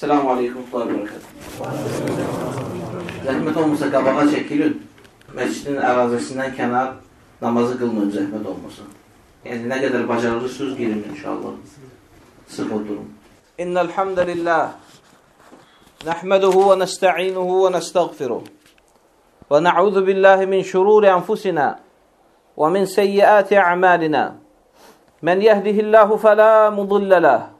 Selamun Aleyküm ve Berekatuhu. Zəhmət olmasa qabağa çəkilin. Məscidin ərazisindən kənar namazı qılmayın zəhmət olmasa. Yəni nə qədər bacarırsınız girin inşallah. Sıx oturun. İnnel hamdəlillah nəhməduhu və nəstə'inuhu və nəstəğfiruh və na'udhu billahi min şururi anfusina və min seyyiati a'malina. Men yehdihillahu fela mudilla lahu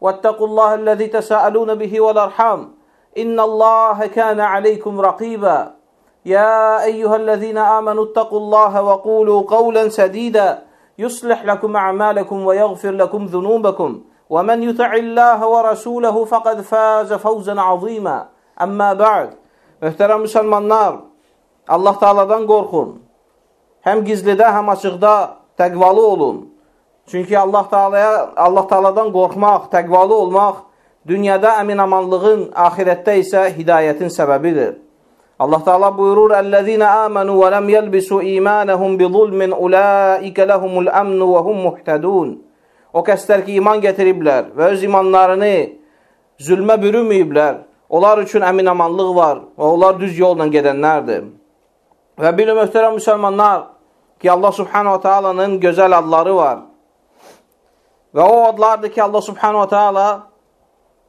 واتقوا الله الذي تساءلون به والأرحام. إن الله كان عليكم رقيبا. يا أيها الذين آمنوا اتقوا الله وقولوا قولا سديدا. يصلح لكم أعمالكم ويغفر لكم ذنوبكم. ومن يطع الله ورسوله فقد فاز فوزا عظيما. أما بعد Möhtərəm müsəlmanlar, Allah Taala'dan qorxun. Həm gizlidə, həm açıqda təqvalı olun. Çünki Allah Taala'ya Allah Taaladan qorxmaq, təqvalı olmaq dünyada əminamanlığın, axirətdə isə hidayətin səbəbidir. Allah Taala buyurur: "Ellezina amanu və lam yelbisu imanahum bi zulmin ulaika lahumul amn və hum muhtadun." O kəslər ki, iman gətiriblər və öz imanlarını zülmə bürüməyiblər, onlar üçün əminamanlıq var və onlar düz yolla gedənlərdir. Və bilin möhtərəm müsəlmanlar ki, Allah Subhanahu Taala'nın gözəl adları var. Və o adlardır ki, Allah subhanahu ta'ala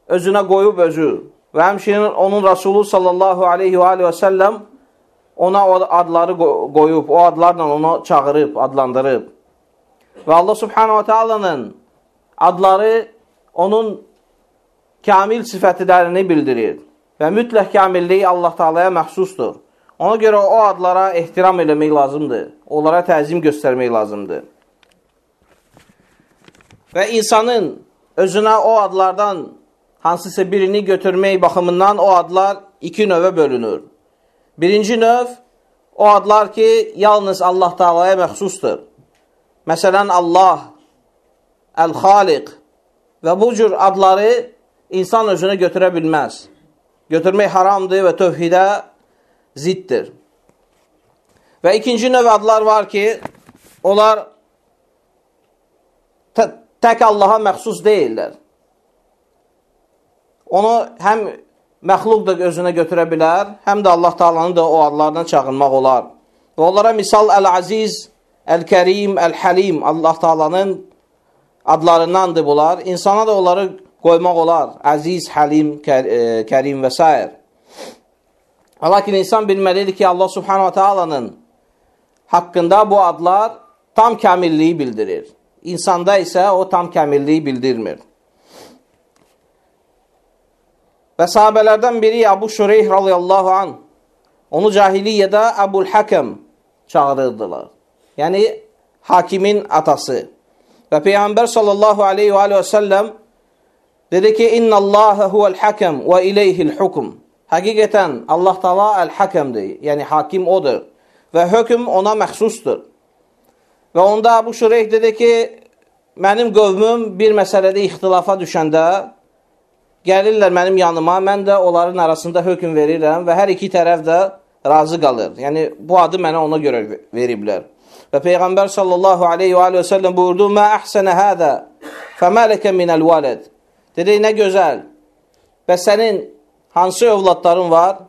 özünə qoyub özü və həmçinin onun Rasulü sallallahu aleyhi və aleyhi və səlləm ona o adları qoyub, o adlarla onu çağırıb, adlandırıb. Və Allah subhanahu ta'alanın adları onun kamil sifətlərini bildirir və mütləq kamilliyi Allah Taala'ya məxsusdur. Ona görə o adlara ehtiram eləmək lazımdır, onlara təzim göstərmək lazımdır. Və insanın özünə o adlardan hansısa birini götürmək baxımından o adlar iki növə bölünür. Birinci növ o adlar ki, yalnız Allah Taala'ya məxsusdur. Məsələn, Allah, Əl-Xaliq və bu cür adları insan özünə götürə bilməz. Götürmək haramdır və tövhidə ziddir. Və ikinci növ adlar var ki, onlar tək Allaha məxsus deyirlər. Onu həm məxluq da özünə götürə bilər, həm də Allah Taalanı da o adlardan çağırmaq olar. Və onlara misal Əl-Aziz, Əl-Kərim, Əl-Həlim Allah Taalanın adlarındandır bunlar. İnsana da onları qoymaq olar. Əziz, Həlim, e, Kərim və s. Lakin insan bilməlidir ki, Allah Subhanahu Taalanın haqqında bu adlar tam kamilliyi bildirir. İnsanda isə o tam kəmilliyi bildirmir. Və sahabələrdən biri Abu Şureyh radiyallahu an onu cahiliyyədə Əbul Həkəm çağırırdılar. Yəni, hakimin atası. Və Peyğəmbər sallallahu aleyhi və, aleyhi və səlləm dedi ki, İnna Allahə huvəl həkəm və iləyhil hukm. Həqiqətən Allah tala əl-həkəmdir, yəni hakim odur və hökm ona məxsusdur. Və onda Abu Şureyh dedi ki, mənim qövmüm bir məsələdə ixtilafa düşəndə gəlirlər mənim yanıma, mən də onların arasında hökm verirəm və hər iki tərəf də razı qalır. Yəni, bu adı mənə ona görə veriblər. Və Peyğəmbər sallallahu aleyhi və aleyhi və səlləm buyurdu, Mə əhsənə hədə fəmələkə minəl vələd. Dedi, nə gözəl. Və sənin hansı övladların var?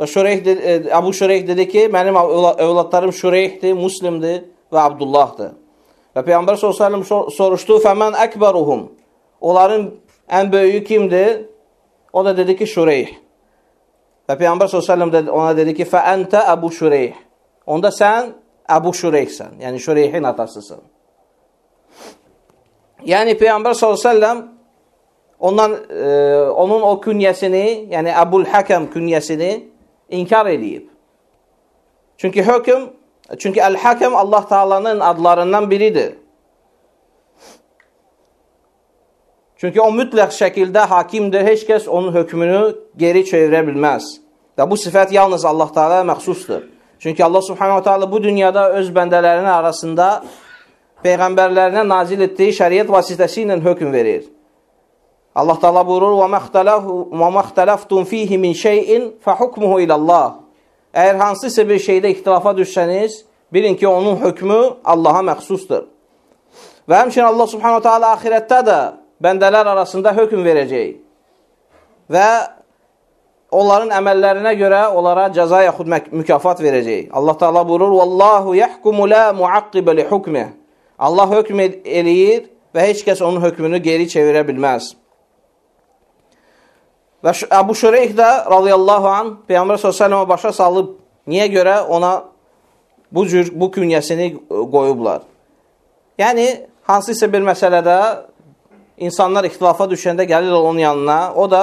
Və Şureyh dedi, Abu Şureyh dedi ki, mənim övladlarım Şureyhdir, Muslimdir və Abdullahdır. Və Peyğəmbər s.ə.v soruşdu, fəmən əkbəruhum, onların ən böyüyü kimdir? O da dedi ki, Şureyh. Və Peyğəmbər s.ə.v ona dedi ki, fəəntə Əbu Şureyh. Onda sən Əbu Şureyhsən, yəni Şureyhin atasısın. Yəni Peyğəmbər s.ə.v ondan, e, onun o künyəsini, yəni Əbul Həkəm künyəsini inkar edib. Çünki hökm Çünki Əl-Həkəm Allah Taalanın adlarından biridir. Çünki o mütləq şəkildə hakimdir, heç kəs onun hökmünü geri çevirə bilməz. Və bu sifət yalnız Allah Taala'ya məxsusdur. Çünki Allah Subhanahu taala bu dünyada öz bəndələrinin arasında peyğəmbərlərinə nazil etdiyi şəriət vasitəsilə hökm verir. Allah Taala buyurur: "Və məxtələfu və məxtələftum fihi min şeyin fəhukmuhu ilallah." Əgər hansısa bir şeydə ixtilafa düşsəniz, bilin ki, onun hökmü Allaha məxsusdur. Və həmçinin Allah Subhanahu taala axirətdə də bəndələr arasında hökm verəcək. Və onların əməllərinə görə onlara cəza yaxud mükafat verəcək. Allah Taala buyurur: "Vallahu yahkumu la muaqqibe li hukmihi." Allah hökm eləyir və heç kəs onun hökmünü geri çevirə bilməz. Və Əbu Şureyh də radiyallahu an Peyğəmbər s.ə.və başa salıb, niyə görə ona bu cür, bu künyəsini qoyublar. Yəni, hansısa bir məsələdə insanlar ixtilafa düşəndə gəlir onun yanına, o da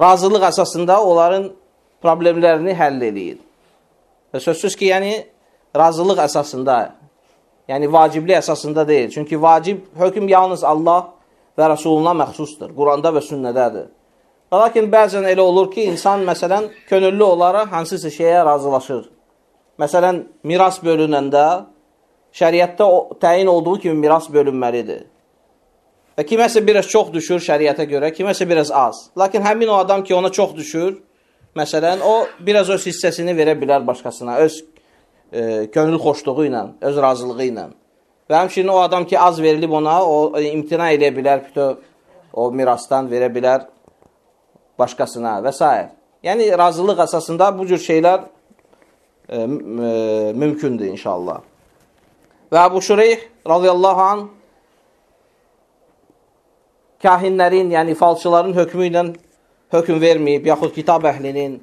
razılıq əsasında onların problemlərini həll edir. Və sözsüz ki, yəni, razılıq əsasında, yəni vacibli əsasında deyil. Çünki vacib hökm yalnız Allah və Rəsuluna məxsusdur. Quranda və sünnədədir. Lakin bəzən elə olur ki, insan məsələn könüllü olaraq hansısa şeyə razılaşır. Məsələn, miras bölünəndə şəriətdə təyin olduğu kimi miras bölünməlidir. Və kiməsə biraz çox düşür şəriətə görə, kiməsə biraz az. Lakin həmin o adam ki, ona çox düşür, məsələn, o biraz öz hissəsini verə bilər başqasına, öz e, könül xoşluğu ilə, öz razılığı ilə. Və həmçinin o adam ki, az verilib ona, o imtina edə bilər, bütöv o mirasdan verə bilər başqasına və s. Yəni, razılıq əsasında bu cür şeylər e, e, mümkündür inşallah. Və Əbu Şureyh radiyallahu anh kahinlərin, yəni falçıların hökmü ilə hökm verməyib, yaxud kitab əhlinin,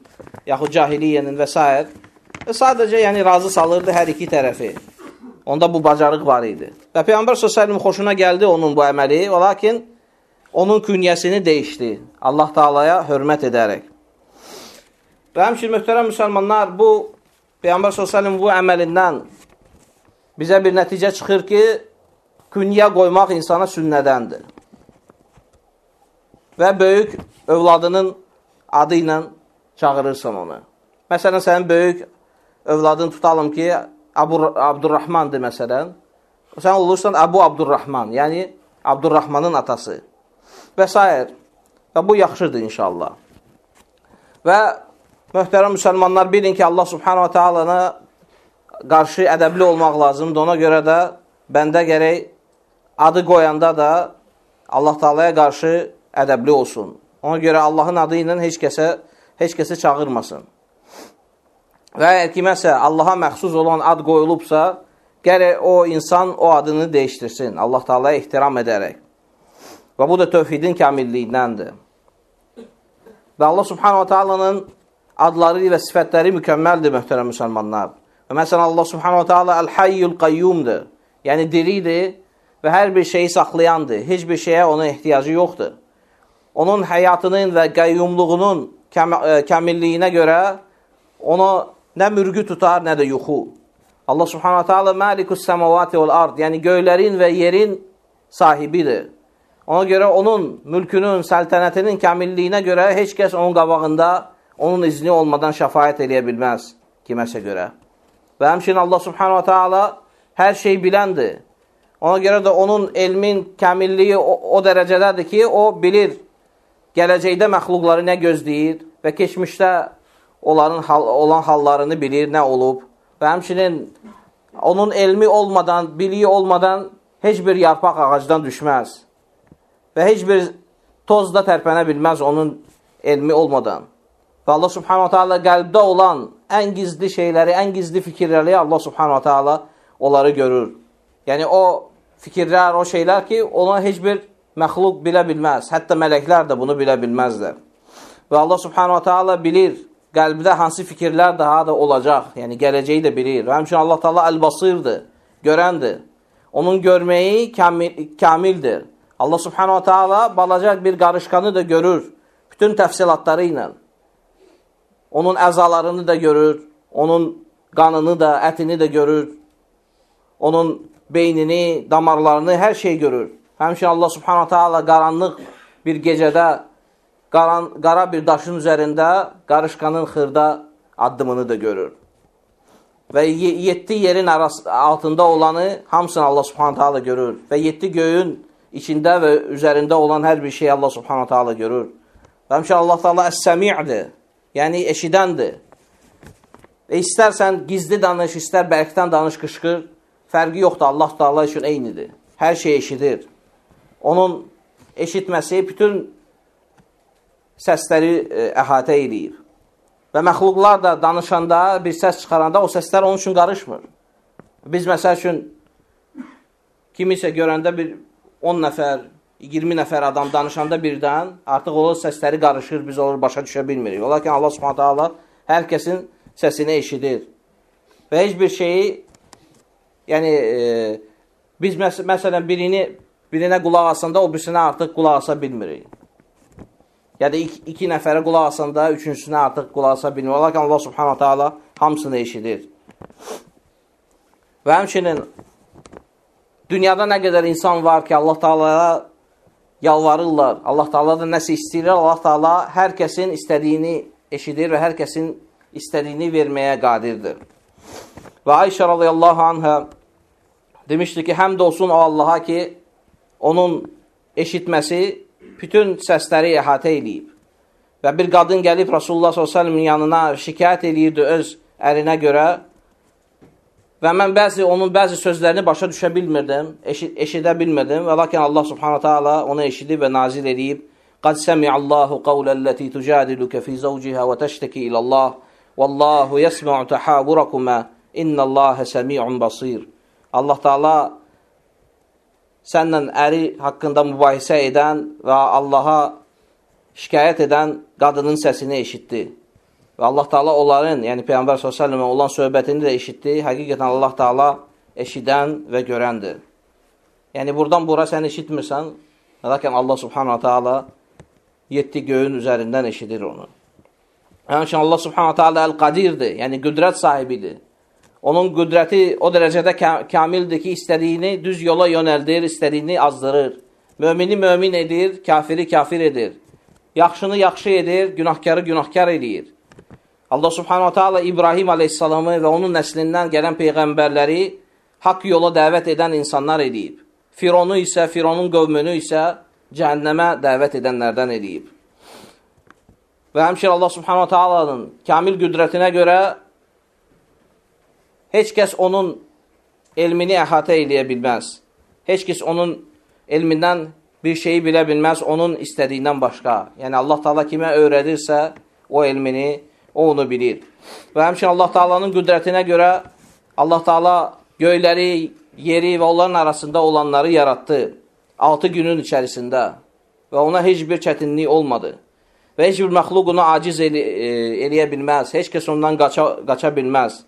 yaxud cahiliyyənin və s. Və sadəcə yəni razı salırdı hər iki tərəfi. Onda bu bacarıq var idi. Və Peyğəmbər s.ə.v xoşuna gəldi onun bu əməli, və lakin onun künyəsini dəyişdi Allah Taalaya hörmət edərək. Və həmçin möhtərəm müsəlmanlar, bu Peyğəmbər s.ə.v bu əməlindən bizə bir nəticə çıxır ki, künyə qoymaq insana sünnədəndir. Və böyük övladının adı ilə çağırırsan onu. Məsələn, sənin böyük övladını tutalım ki, Abu Abdurrahmandır məsələn. Sən olursan Əbu Abdurrahman, yəni Abdurrahmanın atası və s. Və bu yaxşıdır inşallah. Və möhtərəm müsəlmanlar bilin ki, Allah subhanahu wa ta'alana qarşı ədəbli olmaq lazımdır. Ona görə də bəndə gərək adı qoyanda da Allah Taalaya qarşı ədəbli olsun. Ona görə Allahın adı ilə heç kəsə heç kəsi çağırmasın. Və əgər kiməsə Allaha məxsus olan ad qoyulubsa, gərək o insan o adını dəyişdirsin, Allah Taalaya ehtiram edərək. Və bu da tövhidin kamilliyindəndir. Və Allah Subhanahu Taala'nın adları və sifətləri mükəmməldir möhtərəm müsəlmanlar. Və məsələn Allah Subhanahu Taala El-Hayyul Qayyumdur. Yəni diridir və hər bir şeyi saxlayandır. Heç bir şeyə ona ehtiyacı yoxdur. Onun həyatının və qayyumluğunun kam kamilliyinə görə ona Nə mürgü tutar, nə də yuxu. Allah subhanahu ta'ala məlikus səmavati vəl ard, yəni göylərin və yerin sahibidir. Ona görə onun mülkünün, səltənətinin kəmilliyinə görə heç kəs onun qabağında onun izni olmadan şəfayət eləyə bilməz kiməsə görə. Və həmçinin Allah subhanahu ta'ala hər şey biləndir. Ona görə də onun elmin kəmilliyi o, o dərəcədədir ki, o bilir gələcəkdə məxluqları nə gözləyir və keçmişdə onların hal, olan hallarını bilir, nə olub. Və həmçinin onun elmi olmadan, biliyi olmadan heç bir yarpaq ağacdan düşməz. Və heç bir toz da tərpənə bilməz onun elmi olmadan. Və Allah subhanahu ta'ala qəlbdə olan ən gizli şeyləri, ən gizli fikirləri Allah subhanahu ta'ala onları görür. Yəni o fikirlər, o şeylər ki, ona heç bir məxluq bilə bilməz. Hətta mələklər də bunu bilə bilməzlər. Və Allah subhanahu ta'ala bilir qəlbdə hansı fikirlər daha da olacaq, yəni gələcəyi də bilir. Və həmçinin Allah Taala əl-basirdir, görəndir. Onun görməyi kamil, kamildir. Allah Subhanahu Taala balaca bir qarışqanı da görür, bütün təfsilatları ilə. Onun əzalarını da görür, onun qanını da, ətini də görür. Onun beynini, damarlarını, hər şey görür. Həmçinin Allah Subhanahu Taala qaranlıq bir gecədə qaran, qara bir daşın üzərində qarışqanın xırda addımını da görür. Və yeddi yerin arası, altında olanı hamısını Allah subhanət hala görür. Və yeddi göyün içində və üzərində olan hər bir şeyi Allah subhanət hala görür. Və həmşə Allah taala əs-səmi'dir, yəni eşidəndir. Və istərsən gizli danış, istər bərkdən danış, qışqır, fərqi yoxdur, Allah taala üçün eynidir. Hər şey eşidir. Onun eşitməsi bütün səsləri e, əhatə eləyir. Və məxluqlar da danışanda, bir səs çıxaranda o səslər onun üçün qarışmır. Biz məsəl üçün kimisə görəndə bir 10 nəfər, 20 nəfər adam danışanda birdən artıq o səsləri qarışır, biz onu başa düşə bilmirik. Ola ki, Allah Subhanahu taala hər kəsin səsini eşidir. Və heç bir şeyi yəni e, biz məs məsələn birini birinə qulaq asanda o birisinə artıq qulaq asa bilmirik ya da iki, iki nəfərə qulaq asanda üçüncüsünə artıq qulaq asa bilmir. Olar ki, Allah subhanahu ta'ala hamısını eşidir. Və həmçinin dünyada nə qədər insan var ki, Allah ta'alaya yalvarırlar, Allah ta'ala da nəsə istəyirlər, Allah ta'ala hər kəsin istədiyini eşidir və hər kəsin istədiyini verməyə qadirdir. Və Ayşə radiyallahu anhə demişdi ki, həmd olsun o Allaha ki, onun eşitməsi bütün səsləri əhatə eləyib. Və bir qadın gəlib Rasulullah s.ə.v-in yanına şikayət eləyirdi öz ərinə görə və mən bəzi onun bəzi sözlərini başa düşə bilmirdim, eşid eşidə bilmirdim və lakin Allah subhanahu taala onu eşidib və nazil edib. Qad sami'allahu qawlallati tujadiluka fi zawjiha və təştəki ilə Allah Wallahu yasma'u tahawurakuma innallaha sami'un basir. Allah Taala sənlə əri haqqında mübahisə edən və Allaha şikayət edən qadının səsini eşitdi. Və Allah Taala onların, yəni Peyğəmbər s.ə.və olan söhbətini də eşitdi. Həqiqətən Allah Taala eşidən və görəndir. Yəni buradan bura sən eşitmirsən, lakin Allah Subhanahu Taala 7 göyün üzərindən eşidir onu. Həmçinin Allah Subhanahu Taala el-Qadirdir, yəni qüdrət sahibidir. Onun qüdrəti o dərəcədə kamildir ki, istədiyini düz yola yönəldir, istədiyini azdırır. Mömini mömin edir, kafiri kafir edir. Yaxşını yaxşı edir, günahkarı günahkar edir. Allah subhanahu ta'ala İbrahim aleyhissalamı və onun nəslindən gələn peyğəmbərləri haqq yola dəvət edən insanlar edib. Fironu isə, Fironun qövmünü isə cəhənnəmə dəvət edənlərdən edib. Və həmçin Allah subhanahu ta'alanın kamil qüdrətinə görə Heç kəs onun elmini əhatə eləyə bilməz. Heç kəs onun elmindən bir şeyi bilə bilməz onun istədiyindən başqa. Yəni Allah Taala kimə öyrədirsə, o elmini o onu bilir. Və həmçinin Allah Taala'nın qüdrətinə görə Allah Taala göyləri, yeri və onların arasında olanları yaratdı. 6 günün içərisində və ona heç bir çətinlik olmadı. Və heç bir məxluq onu aciz el e, eləyə bilməz. Heç kəs ondan qaça, qaça bilməz.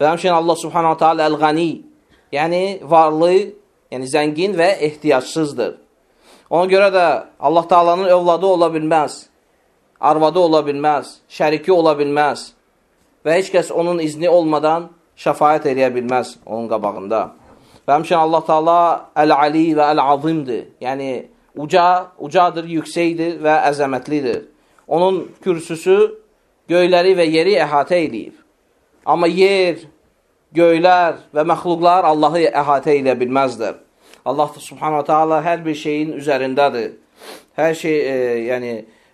Və həmçinin Allah subhanahu ta'ala əl-qani, yəni varlı, yəni zəngin və ehtiyacsızdır. Ona görə də Allah Taala'nın övladı ola bilməz, arvadı ola bilməz, şəriki ola bilməz və heç kəs onun izni olmadan şəfayət eləyə bilməz onun qabağında. Və həmçinin Allah Taala Əl-Ali və Əl-Azimdir. Yəni uca, ucadır, yüksəkdir və əzəmətlidir. Onun kürsüsü göyləri və yeri əhatə edib. Amma yer, göylər və məxluqlar Allahı əhatə edə bilməzlər. Allah subhanahu taala hər bir şeyin üzərindədir. Hər şey, e, yəni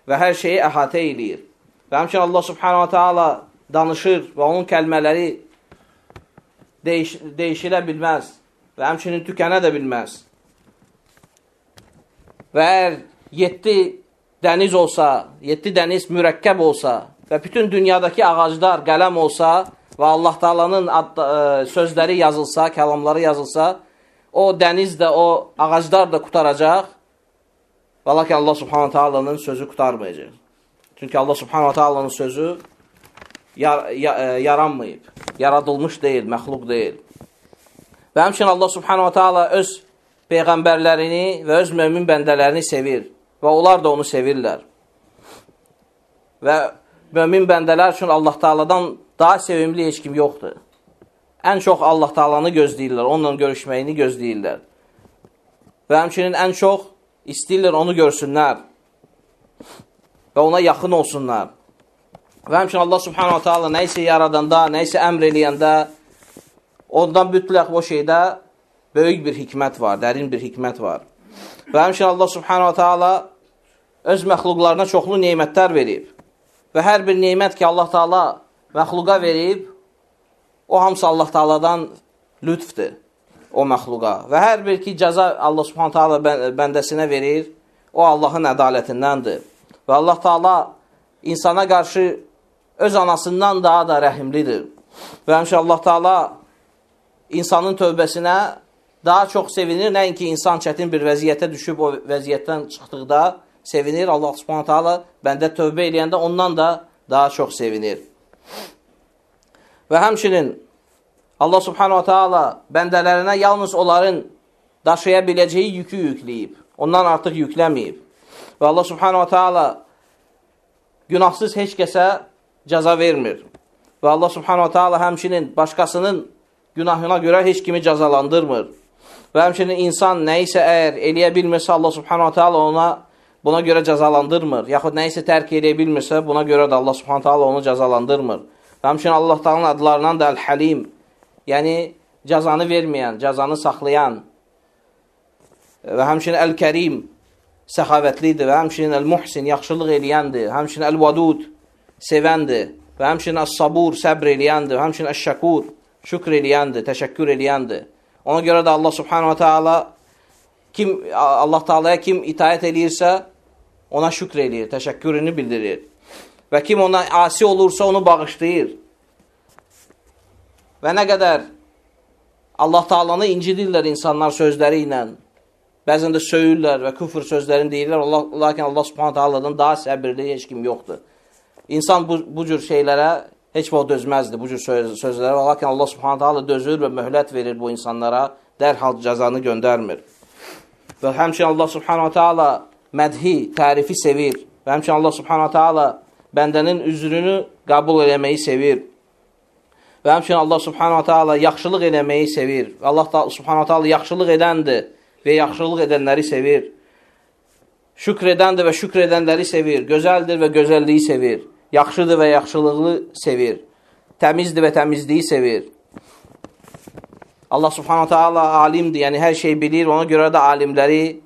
və hər şeyi əhatə eləyir. Və həmçinin Allah subhanahu taala danışır və onun kəlmələri deyiş dəyişilə bilməz və həmçinin tükənə də bilməz. Və əgər 7 dəniz olsa, 7 dəniz mürəkkəb olsa və bütün dünyadakı ağaclar qələm olsa, və Allah Taalanın e, sözləri yazılsa, kəlamları yazılsa, o dəniz də, o ağaclar da qutaracaq. Və lakin Allah Subhanahu Taalanın sözü qutarmayacaq. Çünki Allah Subhanahu Taalanın sözü yar, ya, e, yaranmayıb, yaradılmış deyil, məxluq deyil. Və həmçinin Allah Subhanahu Taala öz peyğəmbərlərini və öz mömin bəndələrini sevir və onlar da onu sevirlər. Və mömin bəndələr üçün Allah Taaladan daha sevimli heç kim yoxdur. Ən çox Allah Taalanı gözləyirlər, onunla görüşməyini gözləyirlər. Və həmçinin ən çox istəyirlər onu görsünlər. və ona yaxın olsunlar. Və həmçin Allah subhanahu ta'ala nə isə yaradanda, nə isə əmr eləyəndə, ondan mütləq o şeydə böyük bir hikmət var, dərin bir hikmət var. Və həmçin Allah subhanahu ta'ala öz məxluqlarına çoxlu neymətlər verib. Və hər bir neymət ki, Allah taala məxluqa verib, o hamısı Allah taaladan lütfdir o məxluqa. Və hər bir ki, cəza Allah subhanət hala bəndəsinə verir, o Allahın ədalətindəndir. Və Allah taala insana qarşı öz anasından daha da rəhimlidir. Və həmşə Allah taala insanın tövbəsinə daha çox sevinir, nəinki insan çətin bir vəziyyətə düşüb o vəziyyətdən çıxdıqda sevinir. Allah subhanət hala bəndə tövbə eləyəndə ondan da daha çox sevinir. Və həmçinin Allah subhanahu wa ta'ala bəndələrinə yalnız onların daşıya biləcəyi yükü yükləyib. Ondan artıq yükləməyib. Və Allah subhanahu wa ta'ala günahsız heç kəsə cəza vermir. Və Allah subhanahu wa ta'ala həmçinin başqasının günahına görə heç kimi cəzalandırmır. Və həmçinin insan nə isə əgər eləyə bilmirsə, Allah subhanahu wa ta'ala ona buna görə cəzalandırmır. Yaxud nə isə tərk eləyə bilmirsə, buna görə də Allah subhanahu wa ta'ala onu cəzalandırmır. Və həmçinin Allah ta'alın adlarından da Əl-Həlim, yəni cəzanı verməyən, cəzanı saxlayan və həmçinin Əl-Kərim səxavətlidir və həmçinin Əl-Muhsin yaxşılıq eləyəndir, həmçinin Əl-Vadud sevəndir və həmçinin Əs-Sabur səbr eləyəndir, həmçinin Əş-Şəkur şükr eləyəndir, təşəkkür eləyəndir. Ona görə də Allah subhanahu wa ta'ala kim Allah Taala'ya kim itaət eləyirsə, ona şükr eləyir, təşəkkürünü bildirir. Və kim ona asi olursa, onu bağışlayır. Və nə qədər Allah Taalanı incidirlər insanlar sözləri ilə, bəzən də söyürlər və küfür sözlərini deyirlər, Allah, lakin Allah subhanət Allahdan daha səbirli heç kim yoxdur. İnsan bu, bu cür şeylərə heç vaxt dözməzdi, bu cür söz, sözlərə, lakin Allah subhanət Allah dözür və möhlət verir bu insanlara, dərhal cəzanı göndərmir. Və həmçin Allah subhanət Allah mədhi, tərifi sevir və həmçin Allah subhanət Allah bəndənin üzrünü qəbul eləməyi sevir. Və həmçinin Allah subhanahu ta'ala yaxşılıq eləməyi sevir. Allah subhanahu ta'ala yaxşılıq edəndir və yaxşılıq edənləri sevir. Şükr edəndir və şükr edənləri sevir. Gözəldir və gözəlliyi sevir. Yaxşıdır və yaxşılığı sevir. Təmizdir və təmizliyi sevir. Allah subhanahu ta'ala alimdir, yəni hər şey bilir. Ona görə də alimləri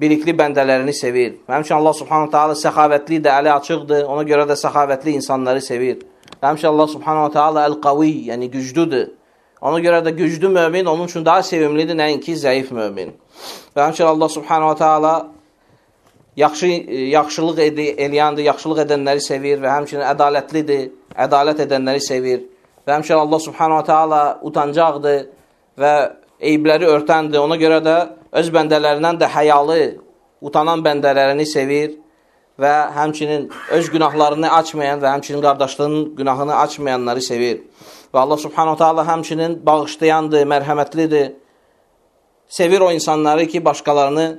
bilikli bəndələrini sevir. Həmçinin Allah subhanahu ta'ala səxavətlidir, əli açıqdır. Ona görə də səxavətli insanları sevir. Həmçə Allah subhanahu ta'ala əl-qavi, yəni güclüdür. Ona görə də güclü mömin onun üçün daha sevimlidir, nəinki zəif mömin. Və həmçə Allah subhanahu ta'ala yaxşı, yaxşılıq ed eləyəndir, yaxşılıq edənləri sevir və həmçinin ədalətlidir, ədalət edənləri sevir. Və həmçə Allah subhanahu ta'ala utancaqdır və eybləri örtəndir. Ona görə də öz bəndələrindən də həyalı, utanan bəndələrini sevir və həmçinin öz günahlarını açmayan və həmçinin qardaşlığının günahını açmayanları sevir. Və Allah subhanahu ta'ala həmçinin bağışlayandır, mərhəmətlidir. Sevir o insanları ki, başqalarını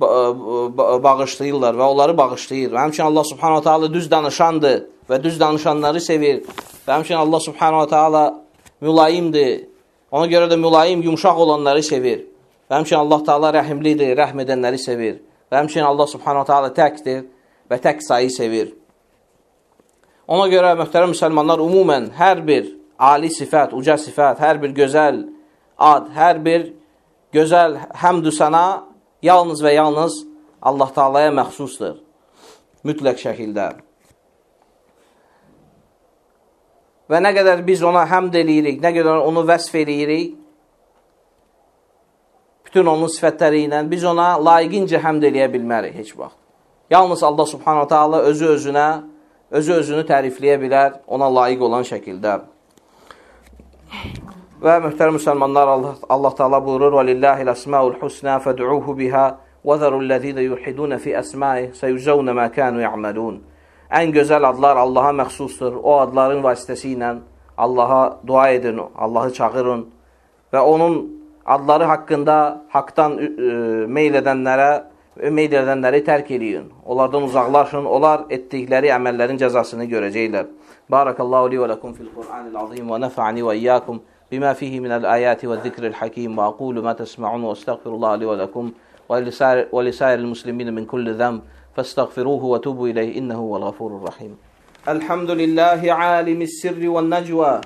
bağışlayırlar və onları bağışlayır. Və həmçinin Allah subhanahu ta'ala düz danışandır və düz danışanları sevir. Və həmçinin Allah subhanahu ta'ala mülayimdir. Ona görə də mülayim, yumşaq olanları sevir. Və həmçinin Allah ta'ala rəhimlidir, rəhm edənləri sevir. Və həmçinin Allah subhanahu ta'ala təkdir və tək sayı sevir. Ona görə möhtərəm müsəlmanlar umumən hər bir ali sifət, uca sifət, hər bir gözəl ad, hər bir gözəl həmdü sənə yalnız və yalnız Allah Taalaya məxsusdur. Mütləq şəkildə. Və nə qədər biz ona həmd eləyirik, nə qədər onu vəsf eləyirik, bütün onun sifətləri ilə biz ona layiqincə həmd eləyə bilmərik heç vaxt. Yalnız Allah subhanahu ta'ala özü özünə, özü özünü tərifləyə bilər ona layiq olan şəkildə. Və möhtərəm müsəlmanlar, Allah, Allah Teala buyurur: "Və lillahi'l əsmaul husna fad'uhu biha və zərullezine yuhidun fi əsma'i sayuzawna ma kanu ya'malun." Ən gözəl adlar Allaha məxsusdur. O adların vasitəsilə Allaha dua edin, Allahı çağırın və onun adları haqqında haqdan meyl edənlərə ümid edənləri tərk eləyin. Onlardan uzaqlaşın. Onlar etdikləri əməllərin cəzasını görəcəklər. Barakallahu li və lakum fil Qur'anil azim və nafa'ani və iyyakum bima fihi min al-ayati və zikril hakim və aqulu ma tasma'un və astaghfirullah li və lakum və lisa'iril muslimin min kulli dhanb فاستغفروه وتوبوا إليه إنه هو الغفور الرحيم. الحمد لله عالم السر والنجوى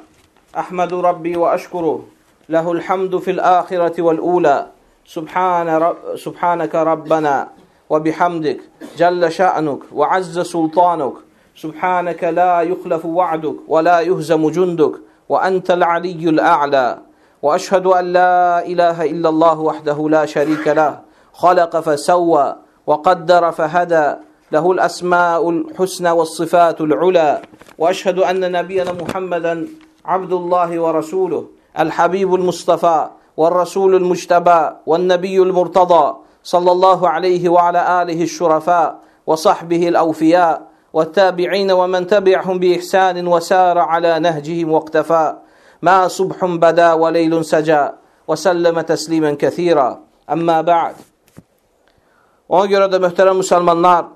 أحمد ربي وأشكره له الحمد في الآخرة والأولى. سبحان رب سبحانك ربنا وبحمدك جل شأنك وعز سلطانك. سبحانك لا يخلف وعدك ولا يهزم جندك وأنت العلي الأعلى. وأشهد أن لا إله إلا الله وحده لا شريك له خلق فسوى. وقدر فهدى له الأسماء الحسنى والصفات العلى وأشهد أن نبينا محمدا عبد الله ورسوله الحبيب المصطفى والرسول المجتبى والنبي المرتضى صلى الله عليه وعلى آله الشرفاء وصحبه الأوفياء والتابعين ومن تبعهم بإحسان وسار على نهجهم واقتفى. ما صبح بدا وليل سجى وسلم تسليما كثيرا. أما بعد Ona görə də möhtərəm müsəlmanlar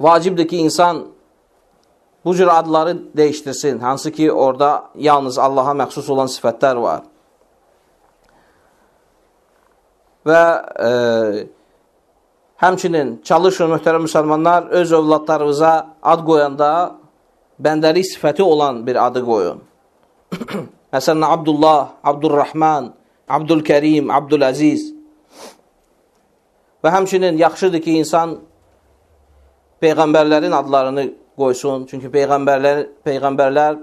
vacibdir ki, insan bu cür adları dəyişdirsin. Hansı ki, orada yalnız Allaha məxsus olan sifətlər var. Və e, həmçinin çalışın möhtərəm müsəlmanlar öz övladlarınıza ad qoyanda bəndəlik sifəti olan bir adı qoyun. Məsələn, Abdullah, Abdurrahman, Abdülkərim, Abdüləziz və həmçinin yaxşıdır ki, insan peyğəmbərlərin adlarını qoysun. Çünki peyğəmbərlər, peyğəmbərlər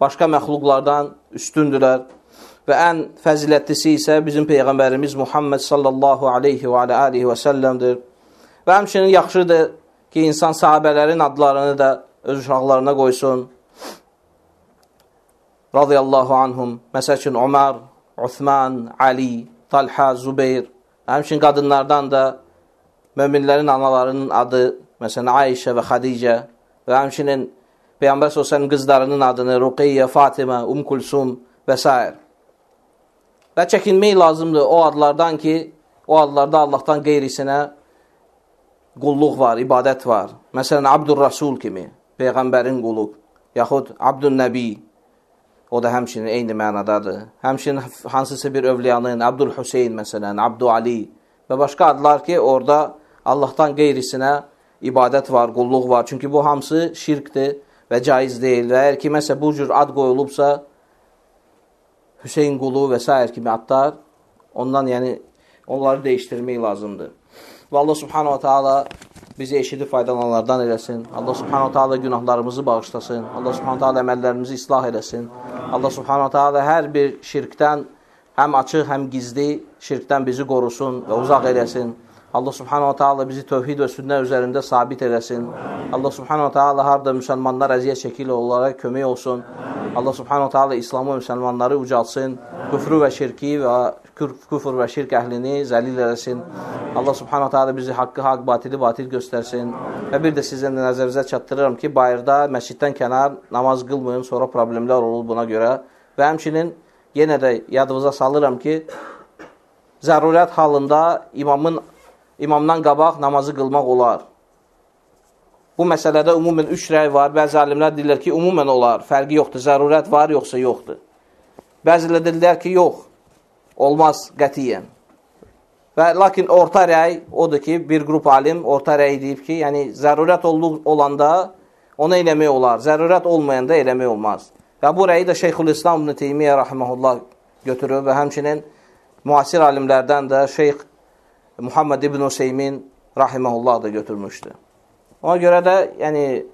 başqa məxluqlardan üstündürlər. Və ən fəzilətlisi isə bizim Peyğəmbərimiz Muhammed sallallahu aleyhi və alihi və səlləmdir. Və həmçinin yaxşıdır ki, insan sahabələrin adlarını da öz uşaqlarına qoysun. Radiyallahu anhum. Məsəl üçün, Ömər, Uthman, Ali, Talha, Zubeyr. Həmçinin qadınlardan da möminlərin analarının adı, məsələn, Ayşə və Xadicə və həmçinin Peyğəmbər s.ə.v qızlarının adını Ruqiyyə, Fatimə, Um Kulsum və s. Və çəkinmək lazımdır o adlardan ki, o adlarda Allahdan qeyrisinə qulluq var, ibadət var. Məsələn, Abdur-Rasul kimi, Peyğəmbərin qulu, yaxud Abdül-Nəbi, o da həmçinin eyni mənadadır. Həmçinin hansısa bir övliyanın, Abdül-Hüseyin məsələn, Abdü-Ali və başqa adlar ki, orada Allahdan qeyrisinə ibadət var, qulluq var. Çünki bu hamısı şirkdir və caiz deyil. Və əgər kiməsə bu cür ad qoyulubsa, Hüseyin qulu və s. kimi adlar, ondan yəni onları dəyişdirmək lazımdır. Və Allah subhanahu wa ta'ala bizi eşidib faydalananlardan eləsin. Allah subhanahu ta'ala günahlarımızı bağışlasın. Allah subhanahu ta'ala əməllərimizi islah eləsin. Allah subhanahu ta'ala hər bir şirkdən həm açıq, həm gizli şirkdən bizi qorusun və uzaq eləsin. Allah subhanahu ta'ala bizi tövhid və sünnə üzərində sabit eləsin. Allah subhanahu ta'ala harda müsəlmanlar əziyyət çəkirlər, onlara kömək olsun. Allah subhanahu ta'ala İslamı müsəlmanları ucalsın. Küfrü və şirki və küfr və şirk əhlini zəlil eləsin. Allah subhanahu ta'ala bizi haqqı haqq, batili batil göstərsin. Və bir də sizin nəzərinizə çatdırıram ki, bayırda məsciddən kənar namaz qılmayın, sonra problemlər olur buna görə. Və həmçinin yenə də yadınıza salıram ki, zərurət halında imamın imamdan qabaq namazı qılmaq olar. Bu məsələdə ümumən üç rəy var. Bəzi alimlər deyirlər ki, ümumən olar, fərqi yoxdur, zərurət var, yoxsa yoxdur. Bəzilə deyirlər ki, yox, olmaz qətiyyən. Və lakin orta rəy odur ki, bir qrup alim orta rəy deyib ki, yəni zərurət olanda onu eləmək olar, zərurət olmayanda eləmək olmaz. Və bu rəyi də Şeyxülislam İbn Teymiyyə rahmehullah götürür və həmçinin müasir alimlərdən də Şeyx Muhammed İbn Hüseymin rahiməhullah da götürmüşdü. Ona görə də, yəni,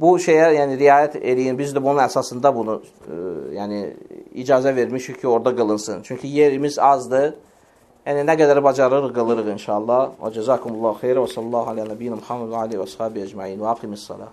bu şeyə yəni, riayət eləyin. Biz də bunun əsasında bunu e, yəni, icazə vermişik ki, orada qılınsın. Çünki yerimiz azdır. Yəni, nə qədər bacarırıq, qılırıq inşallah. Və cəzakumullahu xeyrə və sallallahu alə nəbiyyina Muhammed və ali və sahabi ecmain və aqimis salah.